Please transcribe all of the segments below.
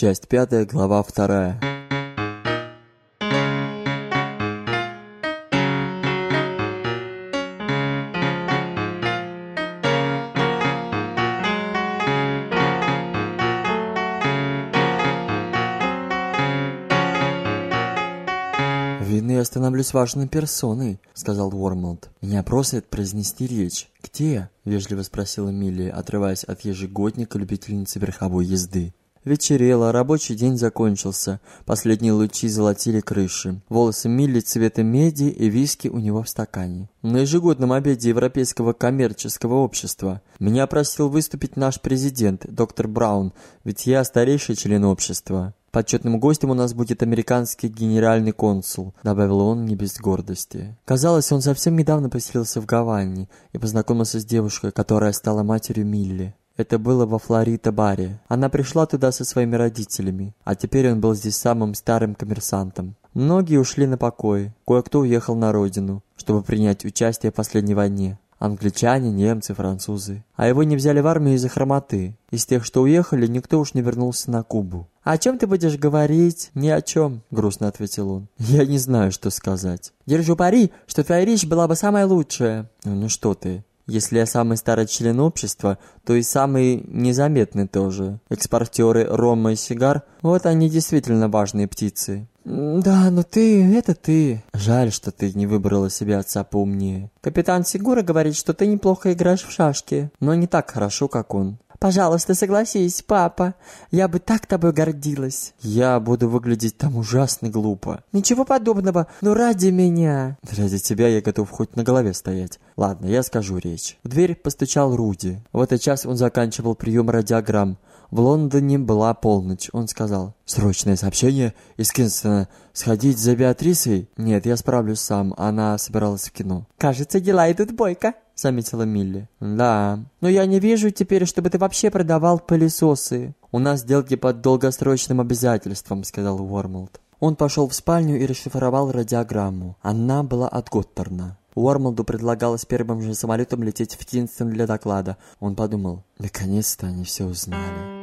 Часть пятая, глава вторая. «Видно, я становлюсь важной персоной», — сказал Уормлд. «Меня просят произнести речь. Где?» — вежливо спросила Милли, отрываясь от ежегодника любительницы верховой езды. Вечерело, рабочий день закончился. Последние лучи золотили крыши. Волосы Милли цвета меди и виски у него в стакане. На ежегодном обеде Европейского коммерческого общества меня просил выступить наш президент, доктор Браун, ведь я старейший член общества. Почетным гостем у нас будет американский генеральный консул», — добавил он не без гордости. Казалось, он совсем недавно поселился в Гаване и познакомился с девушкой, которая стала матерью Милли. Это было во Флорида-баре. Она пришла туда со своими родителями, а теперь он был здесь самым старым коммерсантом. Многие ушли на покой, кое-кто уехал на родину, чтобы принять участие в последней войне. Англичане, немцы, французы. А его не взяли в армию из-за хромоты. Из тех, что уехали, никто уж не вернулся на Кубу. «О чем ты будешь говорить?» «Ни о чем», — грустно ответил он. «Я не знаю, что сказать». «Держу пари, что твоя речь была бы самая лучшая». «Ну что ты, если я самый старый член общества, то и самый незаметный тоже. Экспортеры рома и сигар, вот они действительно важные птицы. «Да, но ты, это ты». Жаль, что ты не выбрала себе отца поумнее. Капитан Сигура говорит, что ты неплохо играешь в шашки, но не так хорошо, как он. Пожалуйста, согласись, папа. Я бы так тобой гордилась. Я буду выглядеть там ужасно глупо. Ничего подобного, но ради меня. Ради тебя я готов хоть на голове стоять. Ладно, я скажу речь. В дверь постучал Руди. В этот час он заканчивал прием радиограмм. В Лондоне была полночь. Он сказал, «Срочное сообщение из Кинстона. Сходить за Беатрисой?» «Нет, я справлюсь сам. Она собиралась в кино». «Кажется, дела идут бойко», — заметила Милли. «Да. Но я не вижу теперь, чтобы ты вообще продавал пылесосы». «У нас сделки под долгосрочным обязательством», — сказал Уормолд. Он пошел в спальню и расшифровал радиограмму. Она была от Готтерна. Уормолду предлагалось первым же самолетом лететь в Кинстон для доклада. Он подумал, наконец-то они все узнали.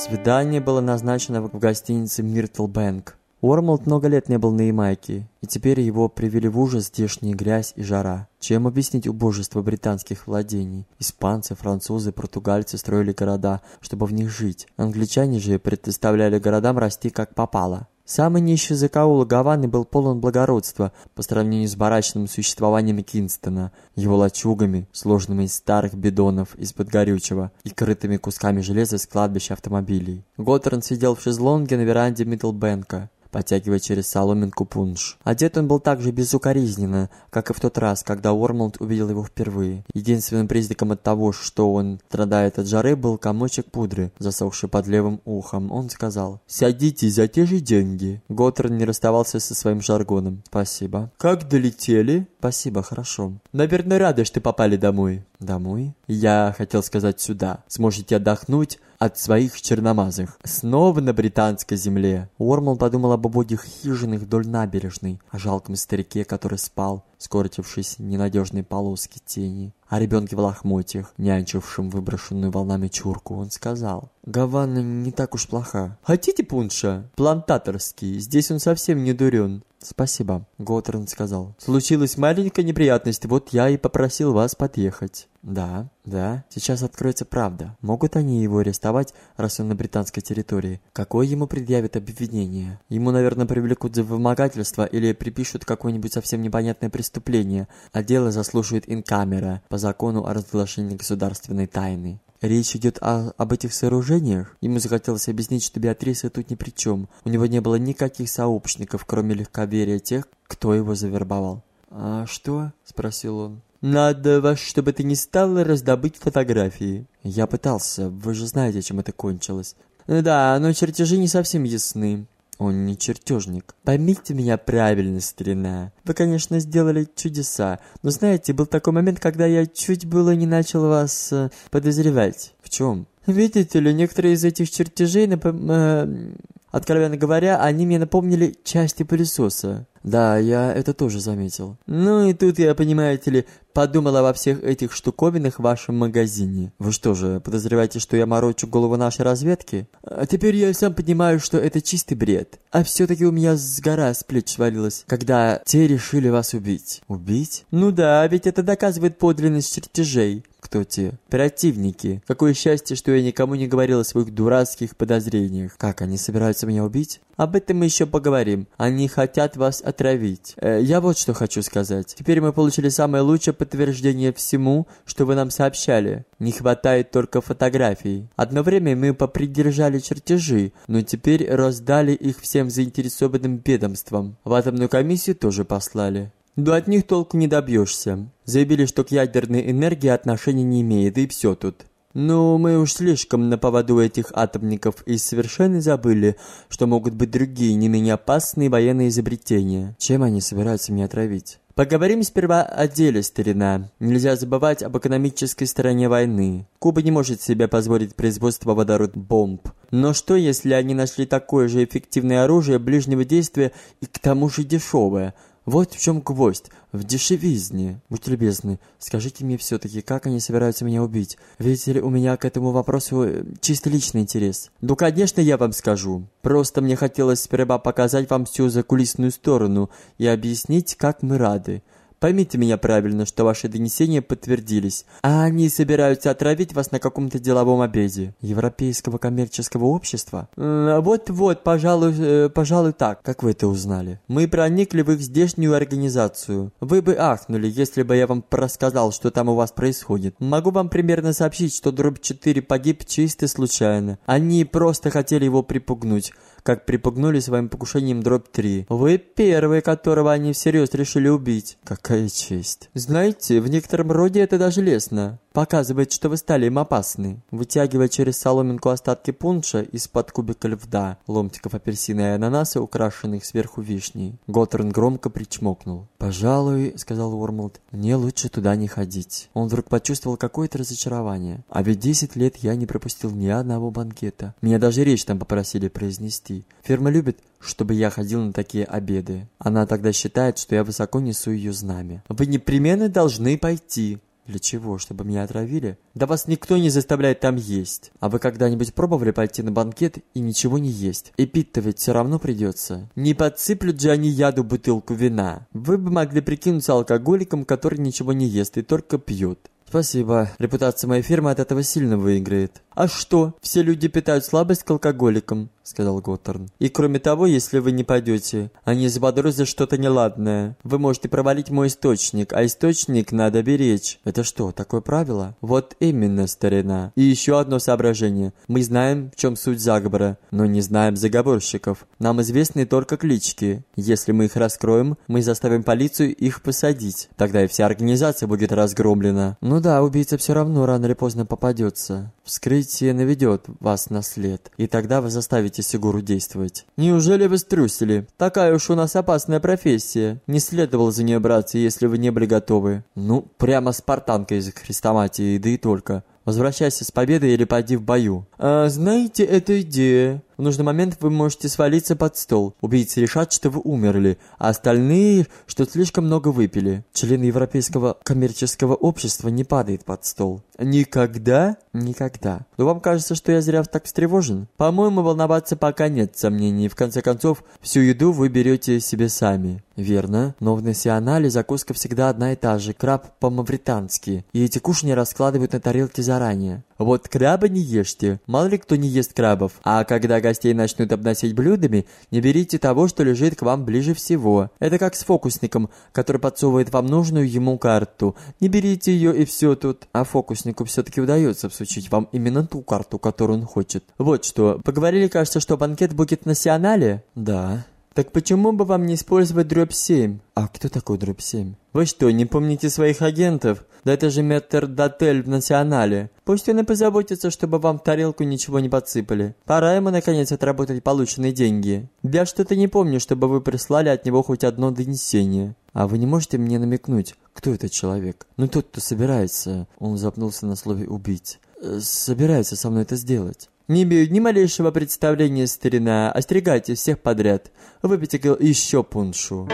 Свидание было назначено в гостинице «Миртл Бэнк». Уормолд много лет не был на Ямайке, и теперь его привели в ужас здешняя грязь и жара. Чем объяснить убожество британских владений? Испанцы, французы, португальцы строили города, чтобы в них жить. Англичане же предоставляли городам расти как попало. Самый нищий закоулок Гаваны был полон благородства по сравнению с барачным существованием Кингстона, его лачугами, сложенными из старых бидонов из-под горючего и крытыми кусками железа с кладбища автомобилей. Готорн сидел в шезлонге на веранде Миртл Бэнка потягивая через соломинку пунш. Одет он был так же безукоризненно, как и в тот раз, когда Уормолд увидел его впервые. Единственным признаком от того, что он страдает от жары, был комочек пудры, засохший под левым ухом. Он сказал «Сядите за те же деньги». Готтерн не расставался со своим жаргоном. «Спасибо». «Как долетели?» «Спасибо, хорошо». «Наверное, рады, что попали домой». «Домой?» «Я хотел сказать сюда. Сможете отдохнуть, от своих черномазых. Снова на британской земле. Уормл подумал об убогих хижинах вдоль набережной, о жалком старике, который спал, скорчившись ненадежной полоски тени, о ребенке в лохмотьях, нянчившем выброшенную волнами чурку. Он сказал, «Гавана не так уж плоха. Хотите пунша? Плантаторский. Здесь он совсем не дурен». «Спасибо», — Готтерн сказал. «Случилась маленькая неприятность, вот я и попросил вас подъехать». «Да, да, сейчас откроется правда. Могут они его арестовать, раз он на британской территории? Какое ему предъявят обвинение? Ему, наверное, привлекут за вымогательство или припишут какое-нибудь совсем непонятное преступление, а дело заслушает инкамера по закону о разглашении государственной тайны. Речь идет о, об этих сооружениях. Ему захотелось объяснить, что Беатриса тут ни при чем. У него не было никаких сообщников, кроме легковерия тех, кто его завербовал. «А что?» – спросил он. «Надо во что бы ты ни стало раздобыть фотографии». «Я пытался. Вы же знаете, чем это кончилось». «Да, но чертежи не совсем ясны. Он не чертежник. Поймите меня правильно, старина. Вы, конечно, сделали чудеса, но знаете, был такой момент, когда я чуть было не начал вас э, подозревать. В чем? Видите ли, некоторые из этих чертежей, напом... э, откровенно говоря, они мне напомнили части пылесоса. Да, я это тоже заметил. Ну и тут я, понимаете ли, подумала во всех этих штуковинах в вашем магазине. Вы что же, подозреваете, что я морочу голову нашей разведки? А теперь я сам понимаю, что это чистый бред. А все-таки у меня с гора с плеч свалилась, когда те решили вас убить. Убить? Ну да, ведь это доказывает подлинность чертежей. Кто те? Оперативники. Какое счастье, что я никому не говорил о своих дурацких подозрениях. Как, они собираются меня убить? Об этом мы еще поговорим. Они хотят вас отравить. Э, я вот что хочу сказать. Теперь мы получили самое лучшее подтверждение всему, что вы нам сообщали. Не хватает только фотографий. Одно время мы попридержали чертежи, но теперь раздали их всем заинтересованным ведомствам. В атомную комиссию тоже послали. Но от них толку не добьешься. Заявили, что к ядерной энергии отношения не имеет, и все тут. Ну, мы уж слишком на поводу этих атомников и совершенно забыли, что могут быть другие, не менее опасные военные изобретения. Чем они собираются меня отравить? Поговорим сперва о деле, старина. Нельзя забывать об экономической стороне войны. Куба не может себе позволить производство водород-бомб. Но что, если они нашли такое же эффективное оружие ближнего действия и к тому же дешевое – вот в чем гвоздь, в дешевизне. Будьте любезны, скажите мне все-таки, как они собираются меня убить? Видите ли, у меня к этому вопросу э, чисто личный интерес. Ну, конечно, я вам скажу. Просто мне хотелось сперва показать вам всю закулисную сторону и объяснить, как мы рады. Поймите меня правильно, что ваши донесения подтвердились, а они собираются отравить вас на каком-то деловом обеде. Европейского коммерческого общества? Вот-вот, пожалуй, э, пожалуй так. Как вы это узнали? Мы проникли в их здешнюю организацию. Вы бы ахнули, если бы я вам рассказал, что там у вас происходит. Могу вам примерно сообщить, что дробь 4 погиб чисто случайно. Они просто хотели его припугнуть как припугнули своим покушением дробь 3. Вы первый, которого они всерьез решили убить. Какая честь. Знаете, в некотором роде это даже лестно. Показывает, что вы стали им опасны. Вытягивая через соломинку остатки пунша из-под кубика льда, ломтиков апельсина и ананаса, украшенных сверху вишней, Готтерн громко причмокнул. «Пожалуй», — сказал Уормлд, — «мне лучше туда не ходить». Он вдруг почувствовал какое-то разочарование. А ведь десять лет я не пропустил ни одного банкета. Меня даже речь там попросили произнести. Фирма любит, чтобы я ходил на такие обеды. Она тогда считает, что я высоко несу ее знамя. «Вы непременно должны пойти», для чего? Чтобы меня отравили? Да вас никто не заставляет там есть. А вы когда-нибудь пробовали пойти на банкет и ничего не есть? И пить-то ведь все равно придется. Не подсыплют же они яду бутылку вина. Вы бы могли прикинуться алкоголиком, который ничего не ест и только пьет. Спасибо. Репутация моей фирмы от этого сильно выиграет. А что? Все люди питают слабость к алкоголикам сказал Готтерн. «И кроме того, если вы не пойдете, они заподозрят что-то неладное. Вы можете провалить мой источник, а источник надо беречь». «Это что, такое правило?» «Вот именно, старина. И еще одно соображение. Мы знаем, в чем суть заговора, но не знаем заговорщиков. Нам известны только клички. Если мы их раскроем, мы заставим полицию их посадить. Тогда и вся организация будет разгромлена». «Ну да, убийца все равно рано или поздно попадется. Вскрытие наведет вас на след, и тогда вы заставите Сигуру действовать. Неужели вы струсили? Такая уж у нас опасная профессия. Не следовало за нее браться, если вы не были готовы. Ну, прямо спартанка из хрестоматии, да и только. Возвращайся с победой или пойди в бою. А, знаете, это идея. В нужный момент вы можете свалиться под стол. Убийцы решат, что вы умерли, а остальные, что слишком много выпили. Член Европейского коммерческого общества не падает под стол. Никогда? Никогда. Но вам кажется, что я зря так встревожен? По-моему, волноваться пока нет сомнений. В конце концов, всю еду вы берете себе сами. Верно, но в национале закуска всегда одна и та же, краб по-мавритански, и эти кушни раскладывают на тарелке заранее. Вот краба не ешьте, мало ли кто не ест крабов, а когда гостей начнут обносить блюдами, не берите того, что лежит к вам ближе всего. Это как с фокусником, который подсовывает вам нужную ему карту. Не берите ее и все тут. А фокуснику все-таки удается всучить вам именно ту карту, которую он хочет. Вот что, поговорили, кажется, что банкет будет в национале? Да. Так почему бы вам не использовать дробь 7? А кто такой дробь 7? Вы что, не помните своих агентов? Да это же метр Дотель в Национале. Пусть он и позаботится, чтобы вам в тарелку ничего не подсыпали. Пора ему, наконец, отработать полученные деньги. Я что-то не помню, чтобы вы прислали от него хоть одно донесение. А вы не можете мне намекнуть, кто этот человек? Ну тот, кто собирается... Он запнулся на слове «убить». Э, собирается со мной это сделать. Не имею ни малейшего представления, старина. Остерегайте всех подряд. Выпейте еще пуншу.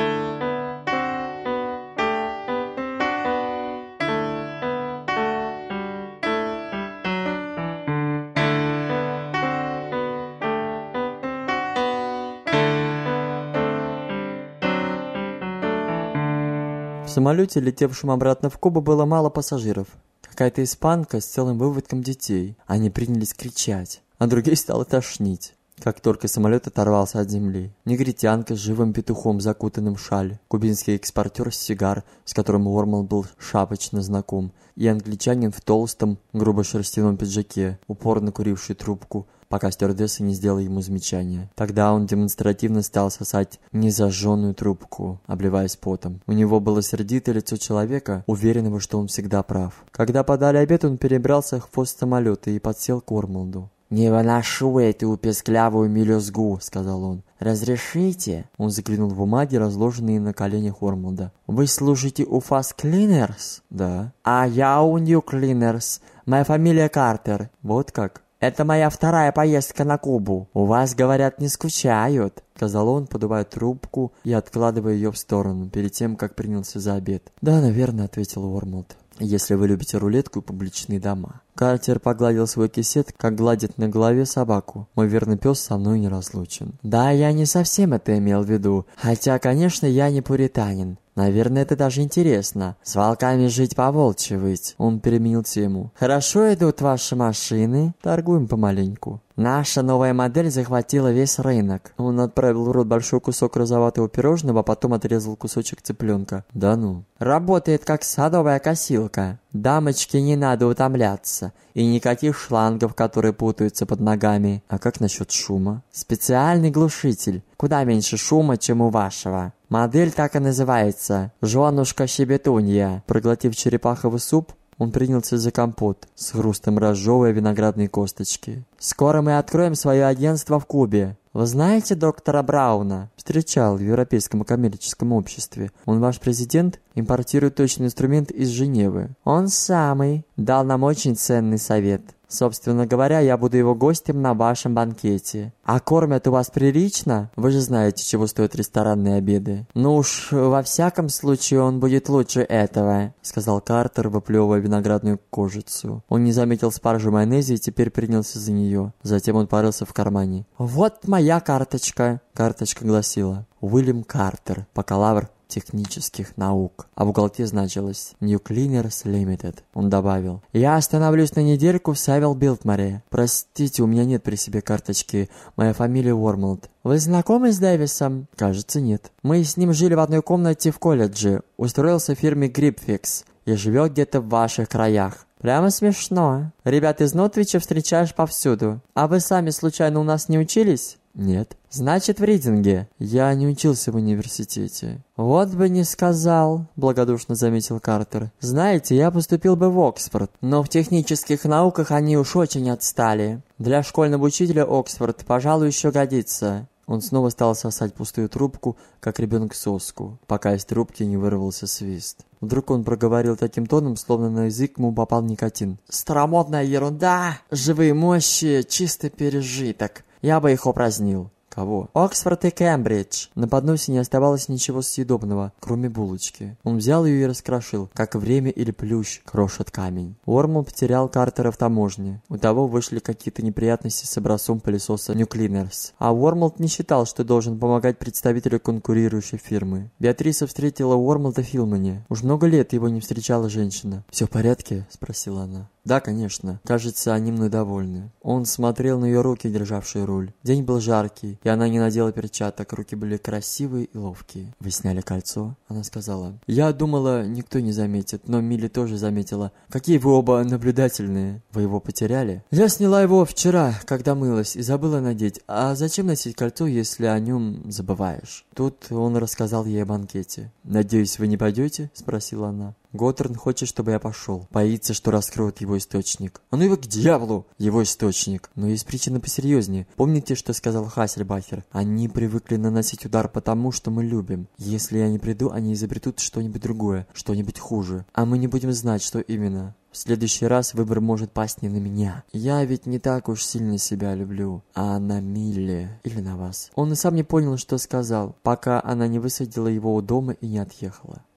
В самолете, летевшем обратно в Кубу, было мало пассажиров. Какая-то испанка с целым выводком детей. Они принялись кричать, а другие стало тошнить. Как только самолет оторвался от земли. Негритянка с живым петухом, закутанным в шаль, кубинский экспортер с сигар, с которым Уормал был шапочно знаком, и англичанин в толстом, грубо шерстяном пиджаке, упорно куривший трубку, пока стюардесса не сделала ему замечание. Тогда он демонстративно стал сосать незажженную трубку, обливаясь потом. У него было сердитое лицо человека, уверенного, что он всегда прав. Когда подали обед, он перебрался в хвост самолета и подсел к Ормалду. «Не выношу эту песклявую мелюзгу», — сказал он. «Разрешите?» Он заглянул в бумаги, разложенные на коленях Ормалда. «Вы служите у Fast Cleaners?» «Да». «А я у New Cleaners. Моя фамилия Картер». «Вот как?» «Это моя вторая поездка на Кубу. У вас, говорят, не скучают», — сказал он, подувая трубку и откладывая ее в сторону, перед тем, как принялся за обед. «Да, наверное», — ответил Уормолд. «Если вы любите рулетку и публичные дома». Картер погладил свой кисет, как гладит на голове собаку. Мой верный пес со мной не разлучен. «Да, я не совсем это имел в виду. Хотя, конечно, я не пуританин. Наверное, это даже интересно. С волками жить по-волчьи выть. Он переменил тему. Хорошо идут ваши машины. Торгуем помаленьку. Наша новая модель захватила весь рынок. Он отправил в рот большой кусок розоватого пирожного, а потом отрезал кусочек цыпленка. Да ну. Работает как садовая косилка. Дамочке не надо утомляться. И никаких шлангов, которые путаются под ногами. А как насчет шума? Специальный глушитель. Куда меньше шума, чем у вашего. Модель так и называется «Жуанушка щебетунья». Проглотив черепаховый суп, он принялся за компот, с хрустом разжевывая виноградные косточки. «Скоро мы откроем свое агентство в Кубе. Вы знаете доктора Брауна?» Встречал в Европейском коммерческом обществе. Он ваш президент? Импортирует точный инструмент из Женевы. Он самый. Дал нам очень ценный совет. Собственно говоря, я буду его гостем на вашем банкете. А кормят у вас прилично? Вы же знаете, чего стоят ресторанные обеды. Ну уж, во всяком случае, он будет лучше этого, сказал Картер, выплевывая виноградную кожицу. Он не заметил спаржу майонезе и теперь принялся за нее. Затем он порылся в кармане. «Вот моя карточка!» Карточка гласила «Уильям Картер, бакалавр технических наук, а в уголке значилось New Cleaners Limited. Он добавил, «Я остановлюсь на недельку в Савел Билтмаре. Простите, у меня нет при себе карточки. Моя фамилия Уормолд. Вы знакомы с Дэвисом? Кажется, нет. Мы с ним жили в одной комнате в колледже. Устроился в фирме Gripfix и живет где-то в ваших краях. Прямо смешно. Ребят из Нотвича встречаешь повсюду. А вы сами случайно у нас не учились? Нет. Значит, в Ридинге. Я не учился в университете. Вот бы не сказал, благодушно заметил Картер. Знаете, я поступил бы в Оксфорд, но в технических науках они уж очень отстали. Для школьного учителя Оксфорд, пожалуй, еще годится. Он снова стал сосать пустую трубку, как ребенок соску, пока из трубки не вырвался свист. Вдруг он проговорил таким тоном, словно на язык ему попал никотин. «Старомодная ерунда! Живые мощи! Чистый пережиток! Я бы их упразднил!» Кого? Оксфорд и Кембридж. На подносе не оставалось ничего съедобного, кроме булочки. Он взял ее и раскрошил, как время или плющ крошит камень. Уормл потерял Картера в таможне. У того вышли какие-то неприятности с образцом пылесоса Cleaners. А Уормлд не считал, что должен помогать представителю конкурирующей фирмы. Беатриса встретила Уормлда в Филмане. Уж много лет его не встречала женщина. «Все в порядке?» – спросила она. «Да, конечно. Кажется, они мной довольны». Он смотрел на ее руки, державшие руль. День был жаркий, и она не надела перчаток. Руки были красивые и ловкие. «Вы сняли кольцо?» Она сказала. «Я думала, никто не заметит, но Милли тоже заметила. Какие вы оба наблюдательные. Вы его потеряли?» «Я сняла его вчера, когда мылась, и забыла надеть. А зачем носить кольцо, если о нем забываешь?» Тут он рассказал ей о банкете. «Надеюсь, вы не пойдете?» – спросила она. Готтерн хочет, чтобы я пошел. Боится, что раскроют его источник. А ну его к дьяволу! Его источник. Но есть причина посерьезнее. Помните, что сказал Хассельбахер? Они привыкли наносить удар потому, что мы любим. Если я не приду, они изобретут что-нибудь другое, что-нибудь хуже. А мы не будем знать, что именно. В следующий раз выбор может пасть не на меня. Я ведь не так уж сильно себя люблю, а на Милли или на вас. Он и сам не понял, что сказал, пока она не высадила его у дома и не отъехала.